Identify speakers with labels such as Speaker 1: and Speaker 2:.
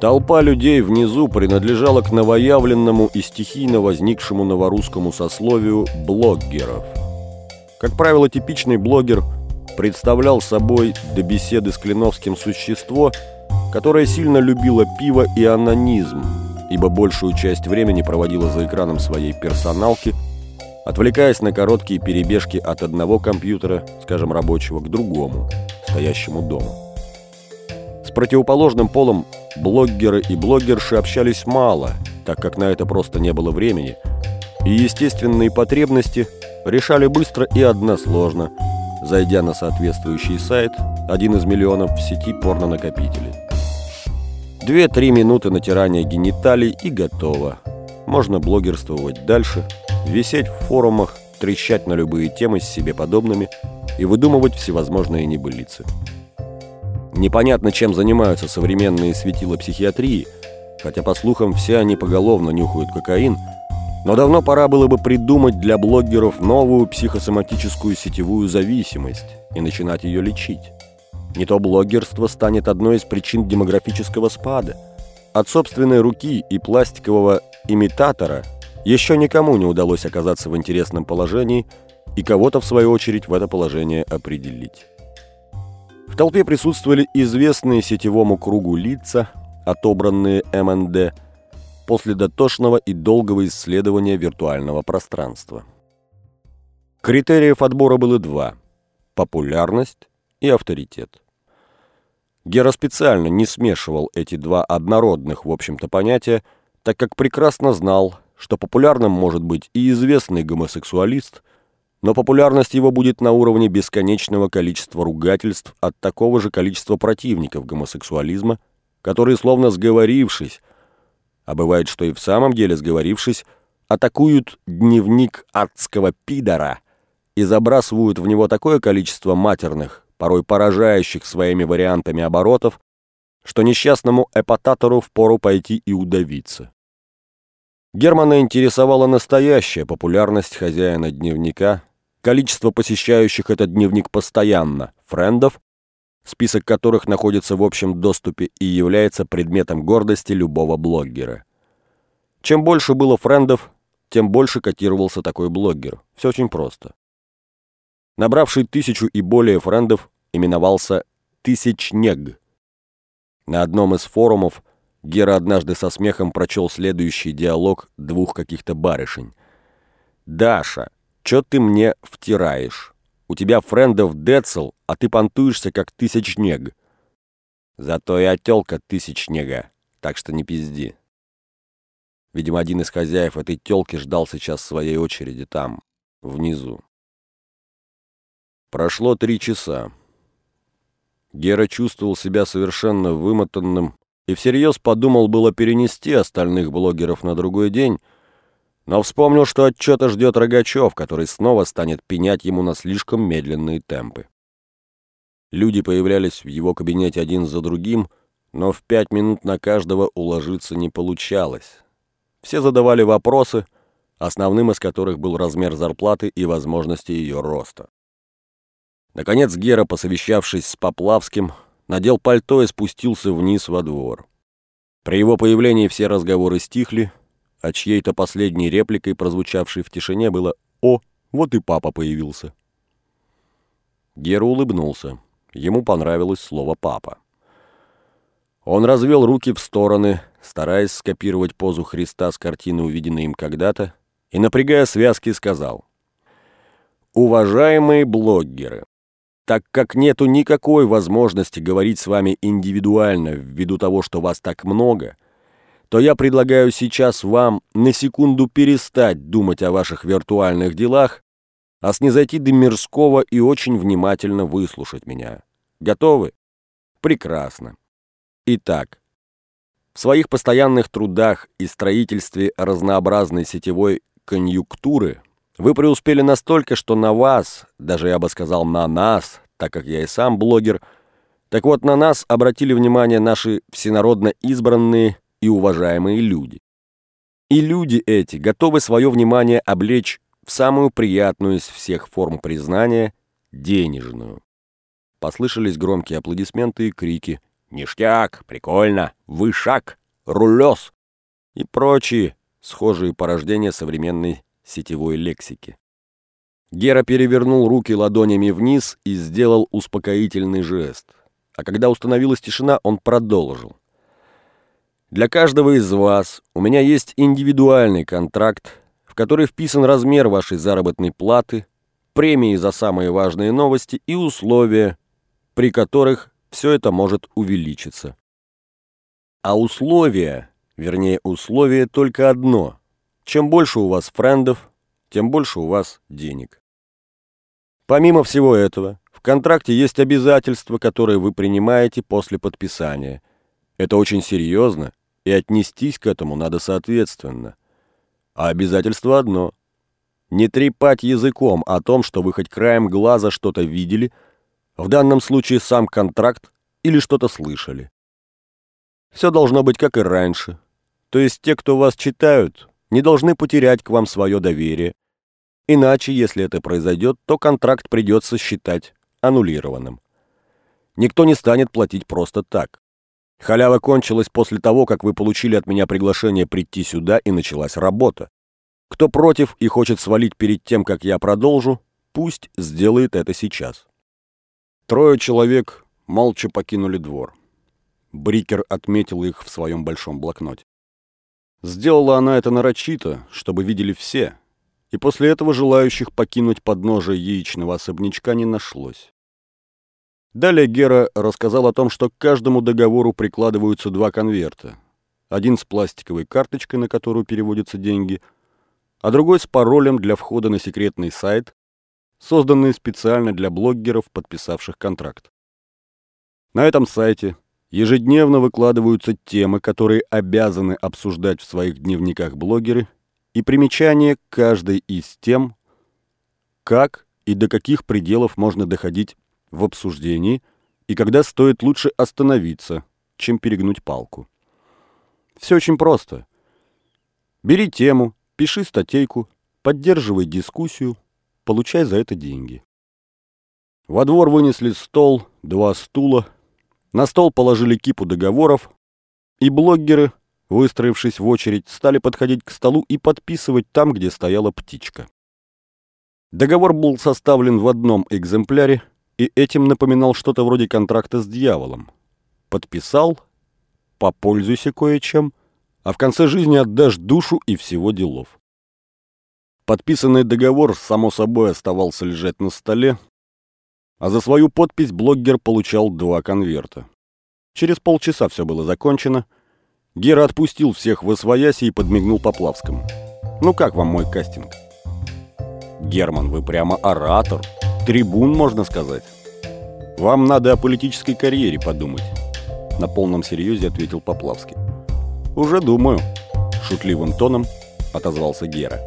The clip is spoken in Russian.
Speaker 1: Толпа людей внизу принадлежала к новоявленному и стихийно возникшему новорусскому сословию блогеров. Как правило, типичный блогер представлял собой до беседы с Клиновским существо, которое сильно любило пиво и анонизм, ибо большую часть времени проводила за экраном своей персоналки, отвлекаясь на короткие перебежки от одного компьютера, скажем, рабочего, к другому, стоящему дома. С противоположным полом блогеры и блогерши общались мало, так как на это просто не было времени, и естественные потребности решали быстро и односложно, зайдя на соответствующий сайт, один из миллионов в сети порнонакопителей. Две-три минуты натирания гениталий и готово. Можно блогерствовать дальше, висеть в форумах, трещать на любые темы с себе подобными и выдумывать всевозможные небылицы. Непонятно, чем занимаются современные светила психиатрии, хотя, по слухам, все они поголовно нюхают кокаин, но давно пора было бы придумать для блогеров новую психосоматическую сетевую зависимость и начинать ее лечить. Не то блогерство станет одной из причин демографического спада. От собственной руки и пластикового имитатора еще никому не удалось оказаться в интересном положении и кого-то, в свою очередь, в это положение определить. Толпе присутствовали известные сетевому кругу лица, отобранные МНД, после дотошного и долгого исследования виртуального пространства. Критериев отбора было два – популярность и авторитет. Гера специально не смешивал эти два однородных, в общем-то, понятия, так как прекрасно знал, что популярным может быть и известный гомосексуалист – но популярность его будет на уровне бесконечного количества ругательств от такого же количества противников гомосексуализма, которые, словно сговорившись, а бывает, что и в самом деле сговорившись, атакуют дневник адского пидора и забрасывают в него такое количество матерных, порой поражающих своими вариантами оборотов, что несчастному эпататору впору пойти и удавиться. Германа интересовала настоящая популярность хозяина дневника, количество посещающих этот дневник постоянно, френдов, список которых находится в общем доступе и является предметом гордости любого блогера. Чем больше было френдов, тем больше котировался такой блогер. Все очень просто. Набравший тысячу и более френдов именовался «Тысячнег». На одном из форумов Гера однажды со смехом прочел следующий диалог двух каких-то барышень. «Даша, чё ты мне втираешь? У тебя френдов децл, а ты понтуешься, как тысячнег. Зато я тёлка тысячнега, так что не пизди». Видимо, один из хозяев этой тёлки ждал сейчас своей очереди там, внизу. Прошло три часа. Гера чувствовал себя совершенно вымотанным и всерьез подумал было перенести остальных блогеров на другой день, но вспомнил, что отчета ждет Рогачев, который снова станет пенять ему на слишком медленные темпы. Люди появлялись в его кабинете один за другим, но в пять минут на каждого уложиться не получалось. Все задавали вопросы, основным из которых был размер зарплаты и возможности ее роста. Наконец Гера, посовещавшись с Поплавским, надел пальто и спустился вниз во двор. При его появлении все разговоры стихли, а чьей-то последней репликой, прозвучавшей в тишине, было «О, вот и папа появился». Гера улыбнулся. Ему понравилось слово «папа». Он развел руки в стороны, стараясь скопировать позу Христа с картины, увиденной им когда-то, и, напрягая связки, сказал «Уважаемые блогеры, так как нету никакой возможности говорить с вами индивидуально ввиду того, что вас так много, то я предлагаю сейчас вам на секунду перестать думать о ваших виртуальных делах, а снизойти до мирского и очень внимательно выслушать меня. Готовы? Прекрасно. Итак, в своих постоянных трудах и строительстве разнообразной сетевой конъюнктуры вы преуспели настолько, что на вас, даже я бы сказал на нас, так как я и сам блогер, так вот на нас обратили внимание наши всенародно избранные и уважаемые люди. И люди эти готовы свое внимание облечь в самую приятную из всех форм признания – денежную. Послышались громкие аплодисменты и крики, ништяк, прикольно, вышак, рулез и прочие схожие порождения современной сетевой лексики. Гера перевернул руки ладонями вниз и сделал успокоительный жест. А когда установилась тишина, он продолжил. «Для каждого из вас у меня есть индивидуальный контракт, в который вписан размер вашей заработной платы, премии за самые важные новости и условия, при которых все это может увеличиться. А условия, вернее условие только одно. Чем больше у вас френдов, тем больше у вас денег. Помимо всего этого, в контракте есть обязательства, которые вы принимаете после подписания. Это очень серьезно, и отнестись к этому надо соответственно. А обязательство одно – не трепать языком о том, что вы хоть краем глаза что-то видели, в данном случае сам контракт или что-то слышали. Все должно быть как и раньше. То есть те, кто вас читают, не должны потерять к вам свое доверие. Иначе, если это произойдет, то контракт придется считать аннулированным. Никто не станет платить просто так. Халява кончилась после того, как вы получили от меня приглашение прийти сюда и началась работа. Кто против и хочет свалить перед тем, как я продолжу, пусть сделает это сейчас. Трое человек молча покинули двор. Брикер отметил их в своем большом блокноте. Сделала она это нарочито, чтобы видели все, и после этого желающих покинуть подножие яичного особнячка не нашлось. Далее Гера рассказал о том, что к каждому договору прикладываются два конверта. Один с пластиковой карточкой, на которую переводятся деньги, а другой с паролем для входа на секретный сайт, созданный специально для блогеров, подписавших контракт. На этом сайте ежедневно выкладываются темы, которые обязаны обсуждать в своих дневниках блогеры, и примечания каждой из тем, как и до каких пределов можно доходить в обсуждении и когда стоит лучше остановиться, чем перегнуть палку. Все очень просто. Бери тему, пиши статейку, поддерживай дискуссию, получай за это деньги. Во двор вынесли стол, два стула, на стол положили кипу договоров, и блогеры, выстроившись в очередь, стали подходить к столу и подписывать там, где стояла птичка. Договор был составлен в одном экземпляре, и этим напоминал что-то вроде контракта с дьяволом. Подписал, попользуйся кое-чем, а в конце жизни отдашь душу и всего делов. Подписанный договор, само собой, оставался лежать на столе, а за свою подпись блогер получал два конверта. Через полчаса все было закончено. Гера отпустил всех в освояси и подмигнул Поплавскому. «Ну как вам мой кастинг?» «Герман, вы прямо оратор!» трибун, можно сказать. Вам надо о политической карьере подумать. На полном серьезе ответил Поплавский. Уже думаю, шутливым тоном отозвался Гера.